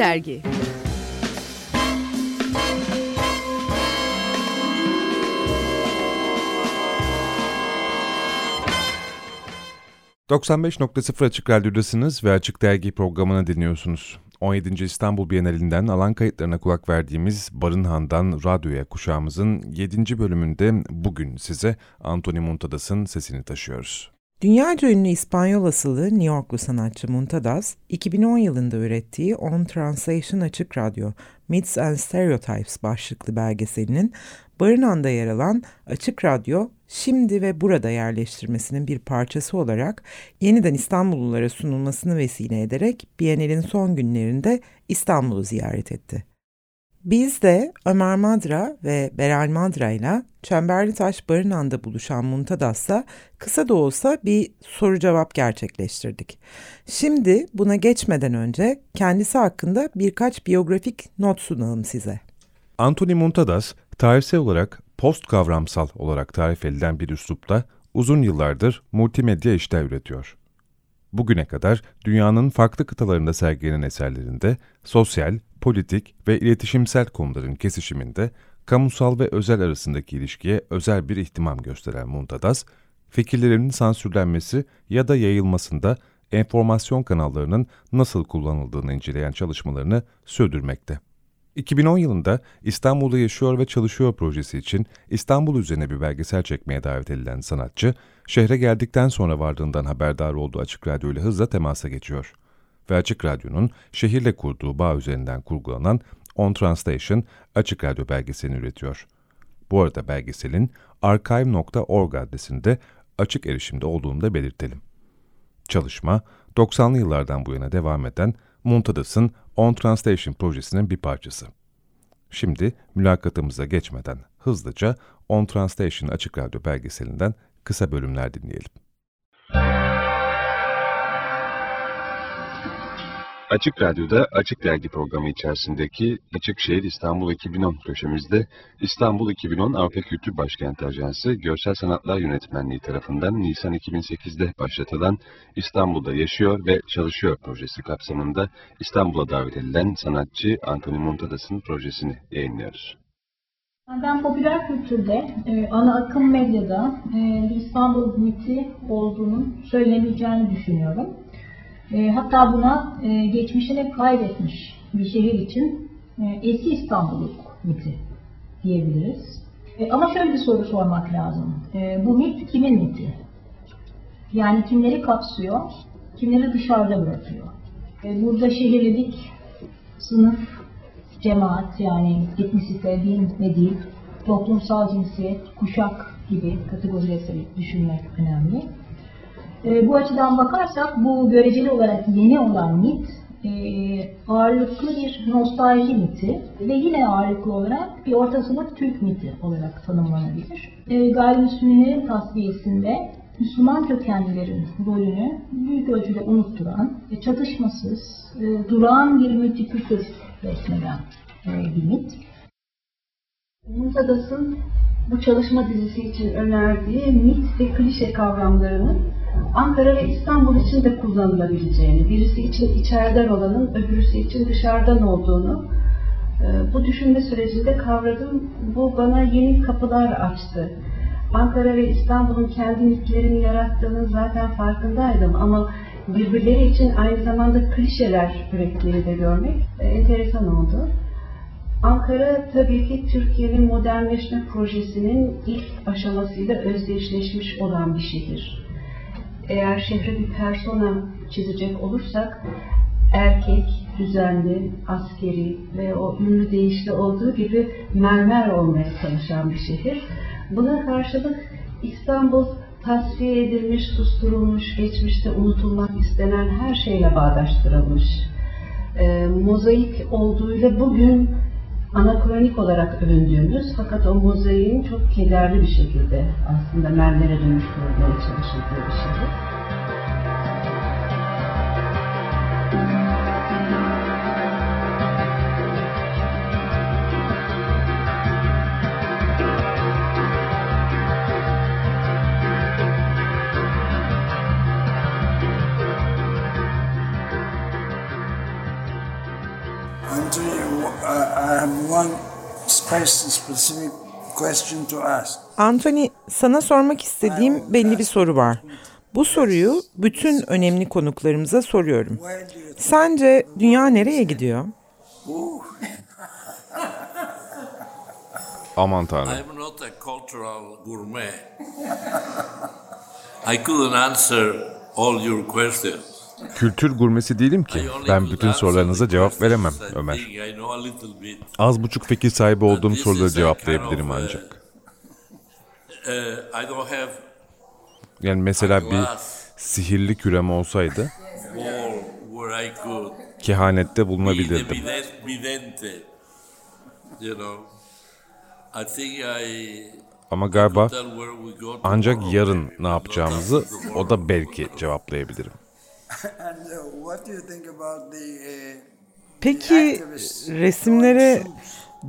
Dergi ...95.0 Açık Radyo'dasınız ve Açık Dergi programını dinliyorsunuz. 17. İstanbul Bienalinden alan kayıtlarına kulak verdiğimiz Barınhan'dan radyoya kuşağımızın 7. bölümünde bugün size Anthony Muntadas'ın sesini taşıyoruz. Dünyaca ünlü İspanyol asıllı New Yorklu sanatçı Muntadas, 2010 yılında ürettiği On Translation Açık Radyo, Myths and Stereotypes başlıklı belgeselinin Barınan'da yer alan Açık Radyo, şimdi ve burada yerleştirmesinin bir parçası olarak yeniden İstanbullulara sunulmasını vesile ederek Biennial'in son günlerinde İstanbul'u ziyaret etti. Biz de Ömer Madra ve Beral Madra ile Çemberli Taş Barınan'da buluşan Muntadas'la kısa da olsa bir soru cevap gerçekleştirdik. Şimdi buna geçmeden önce kendisi hakkında birkaç biyografik not sunalım size. Anthony Muntadas, tarihsel olarak post kavramsal olarak tarif edilen bir üslupla uzun yıllardır multimedya işler üretiyor. Bugüne kadar dünyanın farklı kıtalarında sergilenen eserlerinde sosyal, politik ve iletişimsel konuların kesişiminde kamusal ve özel arasındaki ilişkiye özel bir ihtimam gösteren Muntadas, fikirlerinin sansürlenmesi ya da yayılmasında enformasyon kanallarının nasıl kullanıldığını inceleyen çalışmalarını sürdürmekte. 2010 yılında İstanbul'da Yaşıyor ve Çalışıyor projesi için İstanbul üzerine bir belgesel çekmeye davet edilen sanatçı, şehre geldikten sonra vardığından haberdar olduğu Açık Radyo ile hızla temasa geçiyor. Ve Açık Radyo'nun şehirle kurduğu bağ üzerinden kurgulanan On Translation Açık Radyo belgeselini üretiyor. Bu arada belgeselin archive.org adresinde açık erişimde olduğunu da belirtelim. Çalışma, 90'lı yıllardan bu yana devam eden Muntadas'ın On Translation projesinin bir parçası. Şimdi mülakatımıza geçmeden hızlıca On Translation Açık Radyo belgeselinden kısa bölümler dinleyelim. Açık Radyo'da Açık Dergi programı içerisindeki Açık Şehir İstanbul 2010 köşemizde İstanbul 2010 Avrupa Kültür Başkenti Ajansı Görsel Sanatlar Yönetmenliği tarafından Nisan 2008'de başlatılan İstanbul'da Yaşıyor ve Çalışıyor projesi kapsamında İstanbul'a davet edilen sanatçı Anthony Montadas'ın projesini yayınlıyoruz. Ben popüler kültürde, e, ana akım medyada e, İstanbul miti olduğunun söylemeyeceğini düşünüyorum. E, hatta buna e, geçmişini kaybetmiş bir şehir için e, eski İstanbulluk miti diyebiliriz. E, ama şöyle bir soru sormak lazım. E, bu mit kimin miti? Yani kimleri kapsıyor, kimleri dışarıda bırakıyor? E, burada şehirlilik, sınıf, cemaat yani etnisite, din ve dil, toplumsal cinsiyet, kuşak gibi kategorileri düşünmek önemli. E, bu açıdan bakarsak bu göreceli olarak yeni olan mit e, ağırlıklı bir nostalji miti ve yine ağırlıklı olarak bir orta Türk miti olarak tanımlanabilir. E, gayrimüslimlerin tasfiyesinde Müslüman kökenlilerin rolünü büyük ölçüde unutturan, e, çatışmasız, e, durağan bir multikültür resmeden e, bir mit. Muntadas'ın bu çalışma dizisi için önerdiği mit ve klişe kavramlarının Ankara ve İstanbul için de kullanılabileceğini, birisi için içeriden olanın öbürüsü için dışarıdan olduğunu e, bu düşünme sürecinde kavradım. Bu bana yeni kapılar açtı. Ankara ve İstanbul'un kendi mitlerini yarattığının zaten farkındaydım ama birbirleri için aynı zamanda klişeler ürettiğini de görmek e, enteresan oldu. Ankara tabii ki Türkiye'nin modernleşme projesinin ilk aşamasıyla özdeşleşmiş olan bir şehir. Eğer şehre bir persona çizecek olursak erkek, düzenli, askeri ve o ünlü deyişli olduğu gibi mermer olmaya çalışan bir şehir. Buna karşılık İstanbul tasfiye edilmiş, susturulmuş, geçmişte unutulmak istenen her şeyle bağdaştırılmış. E, mozaik olduğuyla bugün anakronik olarak övündüğümüz fakat o mozaiğin çok kederli bir şekilde aslında mermere dönüştürülmeye çalışıldığı bir şehir. Anthony, sana sormak istediğim belli bir soru var. Bu soruyu bütün önemli konuklarımıza soruyorum. Sence dünya nereye gidiyor? Aman tanrım. I'm not a cultural gourmet. I couldn't answer all your questions. Kültür gurmesi değilim ki. Ben bütün sorularınıza cevap veremem Ömer. Az buçuk fikir sahibi olduğum soruları cevaplayabilirim ancak. Yani mesela bir sihirli kürem olsaydı kehanette bulunabilirdim. Ama galiba ancak yarın ne yapacağımızı o da belki cevaplayabilirim. Peki resimlere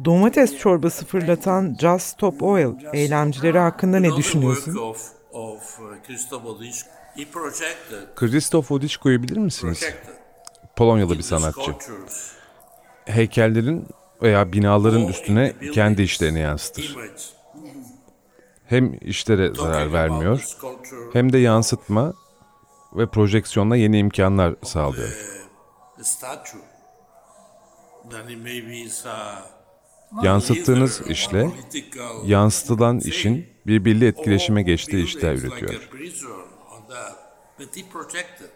domates çorbası fırlatan Just Stop Oil eylemcileri hakkında ne düşünüyorsun? of, of uh, Christoph Odisc- He projected, Krzysztof Odicko'yu bilir misiniz? Polonyalı bir sanatçı. Heykellerin veya binaların üstüne kendi işlerini yansıtır. Hem işlere zarar vermiyor hem de yansıtma ve projeksiyonla yeni imkanlar sağlıyor. a Yansıttığınız işle yansıtılan işin birbiriyle etkileşime geçtiği işler üretiyor. Like a prison on that. But he projected.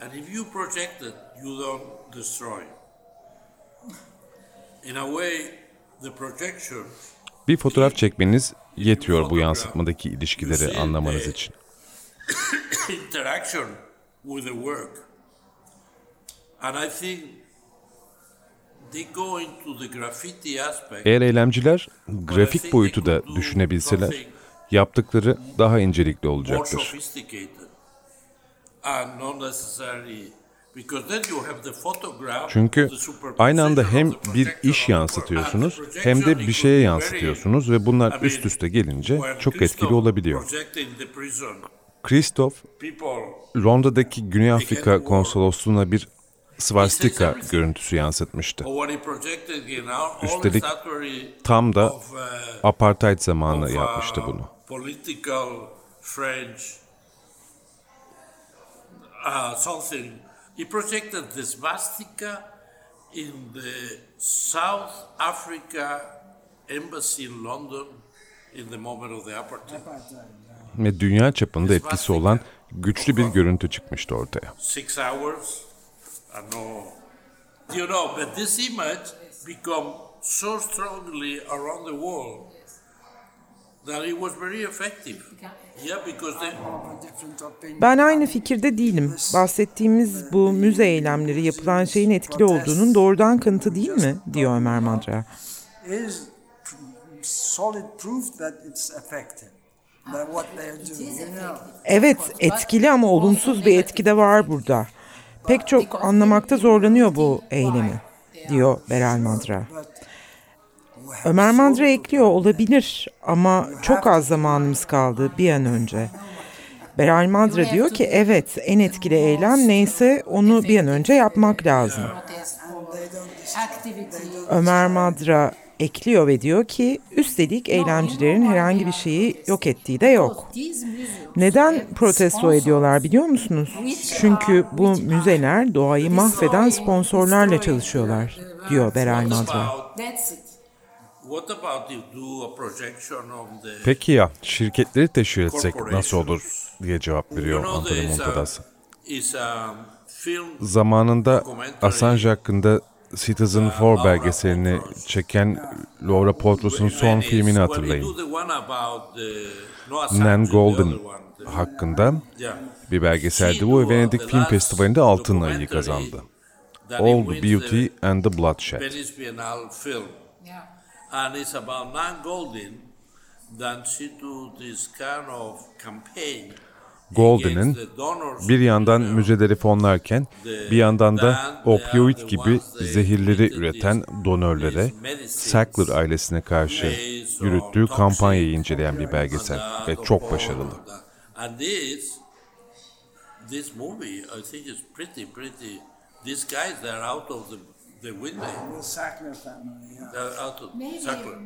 And if you projected, you don't destroy. In a way, the projection Bir fotoğraf çekmeniz yetiyor bu yansıtmadaki ilişkileri anlamanız için. İnteraction with the work. And I think they go into the graffiti aspect. Eğer eylemciler grafik boyutu da düşünebilseler yaptıkları daha incelikli olacaktır. Çünkü aynı anda hem bir iş yansıtıyorsunuz hem de bir şeye yansıtıyorsunuz ve bunlar üst üste gelince çok etkili olabiliyor. Christoph Londra'daki Güney Afrika konsolosluğuna bir svastika görüntüsü yansıtmıştı. Üstelik Tam da apartheid zamanı yapmıştı bunu. İn the South Africa embassy in London in the moment of the apartheid. Ve dünya çapında etkisi olan güçlü bir görüntü çıkmıştı ortaya. Six hours, and no, you know. But this image become so strongly around the world that it was very effective. Yeah, because they. different opinion? Ben aynı fikirde değilim. Bahsettiğimiz bu müze eylemleri yapılan şeyin etkili olduğunun doğrudan kanıtı değil mi? diyor Ömer Madra. Evet etkili ama olumsuz bir etki de var burada. Pek çok anlamakta zorlanıyor bu eylemi diyor Beral Madra. Ömer Madra ekliyor olabilir ama çok az zamanımız kaldı bir an önce. Beral Madra diyor ki evet en etkili eylem neyse onu bir an önce yapmak lazım. Ömer Madra ekliyor ve diyor ki üstelik eylemcilerin herhangi bir şeyi yok ettiği de yok. Neden protesto ediyorlar biliyor musunuz? Çünkü bu müzeler doğayı mahveden sponsorlarla çalışıyorlar, diyor Beral Madra. Peki ya şirketleri teşvik etsek nasıl olur diye cevap veriyor Anthony there is a- Montadas. is a film Zamanında Assange hakkında Citizen Four belgeselini çeken Laura Poitras'ın son filmini hatırlayın. Assange, Nan Golden hakkında bir belgeseldi bu ve Venedik Film Festivali'nde altın ayı kazandı. That All the Beauty and the Bloodshed. And it's about Nan Goldin. Then she do this kind of campaign Golden'ın bir yandan müzeleri fonlarken bir yandan da opioid gibi zehirleri üreten donörlere Sackler ailesine karşı yürüttüğü kampanyayı inceleyen bir belgesel ve çok başarılı. And this, this movie, I think is pretty, pretty. These guys, they're out of the the Whitney. The Sackler family, yeah. Out of Maybe- Sackler.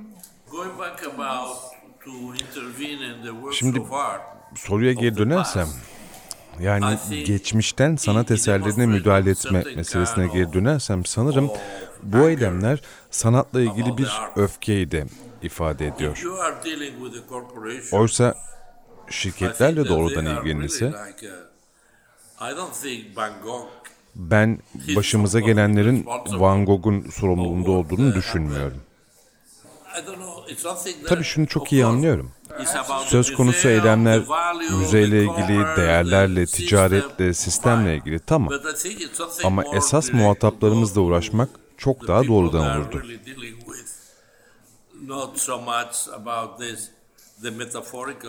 Going back about to intervene in the works Şimdi- of art. Soruya geri dönersem, yani geçmişten sanat eserlerine müdahale etme meselesine geri dönersem sanırım bu eylemler sanatla ilgili bir öfkeyi de ifade ediyor. Oysa şirketlerle doğrudan ilgilenirse ben başımıza gelenlerin Van Gogh'un sorumluluğunda olduğunu düşünmüyorum. Tabii şunu çok iyi anlıyorum. Söz konusu eylemler müzeyle ilgili, değerlerle, ticaretle, sistemle ilgili tamam. Ama esas muhataplarımızla uğraşmak çok daha doğrudan olurdu.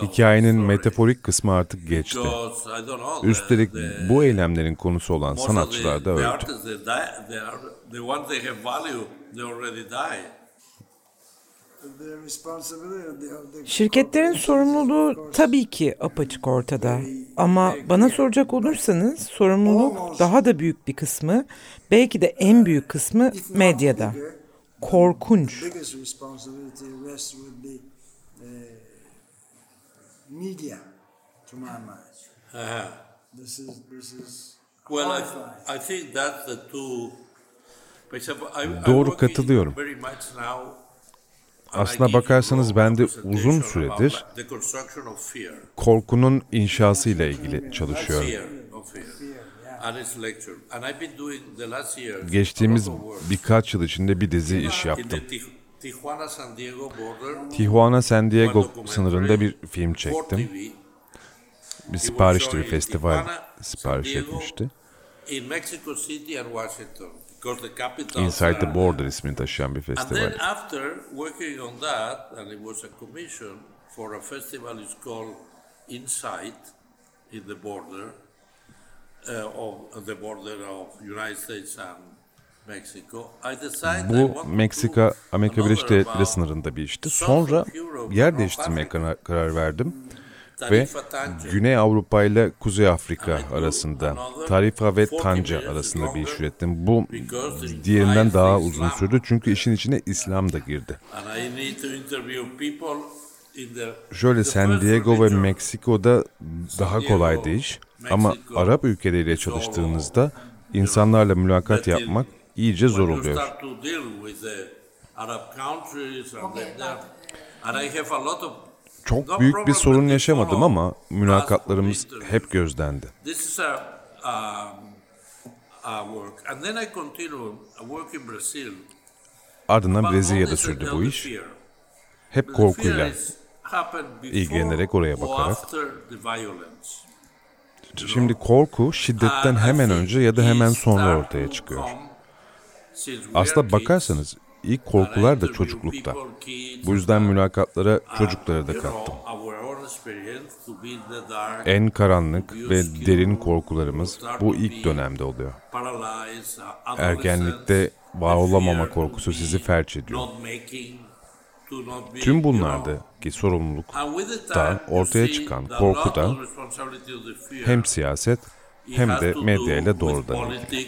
Hikayenin metaforik kısmı artık geçti. Üstelik bu eylemlerin konusu olan sanatçılar da öldü. Şirketlerin sorumluluğu tabii ki apaçık ortada. Ama bana soracak olursanız sorumluluk daha da büyük bir kısmı, belki de en büyük kısmı medyada. Korkunç. media, to my mind. Uh-huh. This is this is Well. I, I think that's the two. Doğru katılıyorum. very much now, and I Aslına bakarsanız a ben de presentation uzun süredir korkunun inşasıyla ilgili çalışıyorum. Geçtiğimiz birkaç yıl içinde bir dizi iş yaptım. Tij- Tijuana San Diego sınırında bir film çektim. Bir siparişti, bir festival sipariş etmişti. Inside the Border ismini taşıyan bir festival. then after working on that, and it was a commission for a festival is called Insight in the border uh, of the border of United States and Mexico. I decided I Bu Meksika Amerika Birleşik Devletleri sınırında bir işti. Sonra yer değiştirmeye karar verdim ve. Güney Avrupa ile Kuzey Afrika arasında Tarifa ve 40 Tanca arasında bir iş ürettim. Bu diğerinden daha uzun sürdü çünkü işin içine İslam da girdi. Şöyle San Diego ve. Meksiko'da daha kolaydı iş. Ama Arap ülkeleriyle çalıştığınızda insanlarla mülakat yapmak iyice zor oluyor. Çok büyük bir sorun yaşamadım ama mülakatlarımız hep gözdendi. Um. Ardından Brezilya'da sürdü bu iş. Hep korkuyla. ilgilenerek oraya or bakarak. Şimdi korku şiddetten hemen önce ya da hemen sonra ortaya çıkıyor. Aslında bakarsanız ilk korkular da çocuklukta. Bu yüzden mülakatlara çocukları da kattım. En karanlık ve derin korkularımız bu ilk dönemde oluyor. Ergenlikte var olamama korkusu sizi felç ediyor. Tüm bunlardaki sorumluluk And with the da time, you ortaya çıkan the korku lot da of responsibility of the fear, hem siyaset hem de medyayla with doğrudan ilgili.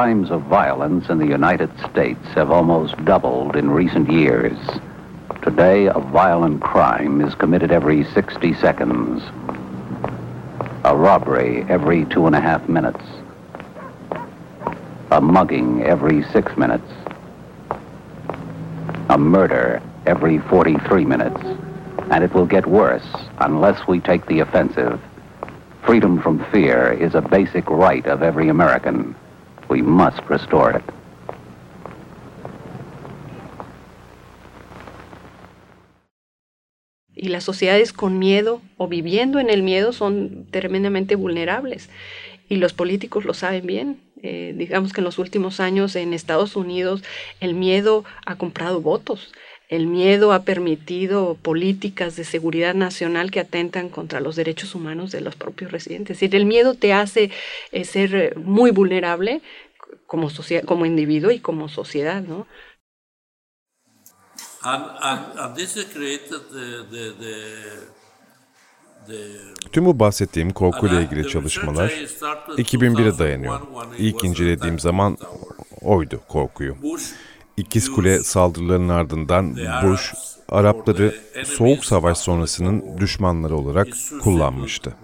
crimes of violence in the United States have almost doubled in recent years. Today, a violent crime is committed every 60 seconds, a robbery every two and a half minutes, a mugging every six minutes, a murder every 43 minutes. And it will get worse unless we take the offensive. Freedom from fear is a basic right of every American. Y las sociedades con miedo o viviendo en el miedo son tremendamente vulnerables. Y los políticos lo saben bien. Eh, digamos que en los últimos años en Estados Unidos el miedo ha comprado votos. El miedo ha permitido políticas de seguridad nacional que atentan contra los derechos humanos de los propios residentes. Es decir, el miedo te hace eh, ser eh, muy vulnerable como, como individuo y como sociedad, ¿no? And, and, and this created the, the, the, Tüm bu bahsettiğim korkuyla ilgili çalışmalar 2001'e dayanıyor. İlk incelediğim zaman oydu korkuyu. İkiz Kule saldırılarının ardından Bush, Arapları Soğuk Savaş sonrasının düşmanları olarak kullanmıştı.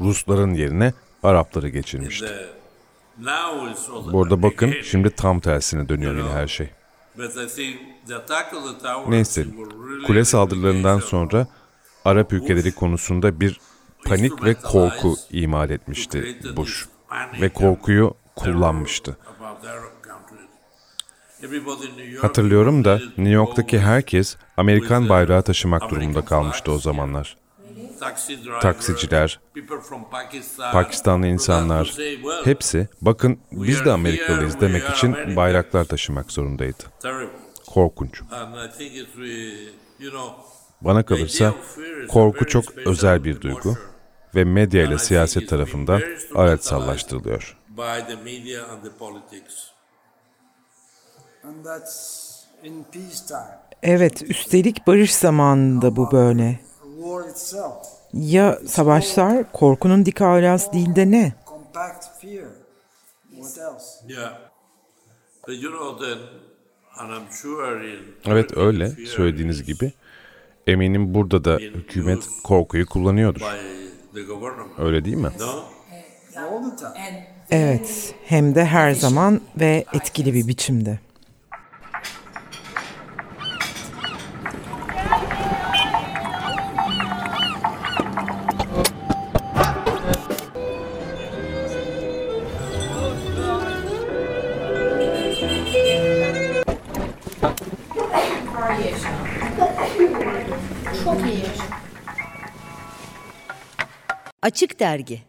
Rusların yerine Arapları geçirmişti. Burada bakın şimdi tam tersine dönüyor yine her şey. Neyse, kule saldırılarından sonra Arap ülkeleri konusunda bir panik ve korku imal etmişti Bush ve korkuyu kullanmıştı. Hatırlıyorum da New York'taki herkes Amerikan bayrağı taşımak durumunda kalmıştı o zamanlar. Taksiciler, Pakistanlı insanlar, hepsi bakın biz de Amerikalıyız demek için bayraklar taşımak zorundaydı. Korkunç. Bana kalırsa korku çok özel bir duygu ve medya ile siyaset tarafından araçsallaştırılıyor. Evet, üstelik barış zamanında bu böyle. Ya savaşlar korkunun dik alası değil de ne? Evet öyle söylediğiniz gibi. Eminim burada da hükümet korkuyu kullanıyordur. Öyle değil mi? Evet, hem de her zaman ve etkili bir biçimde. Açık Dergi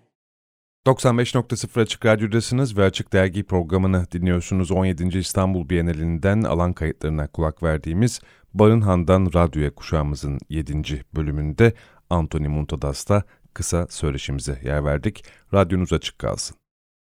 95.0 Açık Radyo'dasınız ve Açık Dergi programını dinliyorsunuz. 17. İstanbul Bienalinden alan kayıtlarına kulak verdiğimiz Barınhan'dan Radyoya kuşağımızın 7. bölümünde Anthony Muntadas'ta kısa söyleşimize yer verdik. Radyonuz açık kalsın.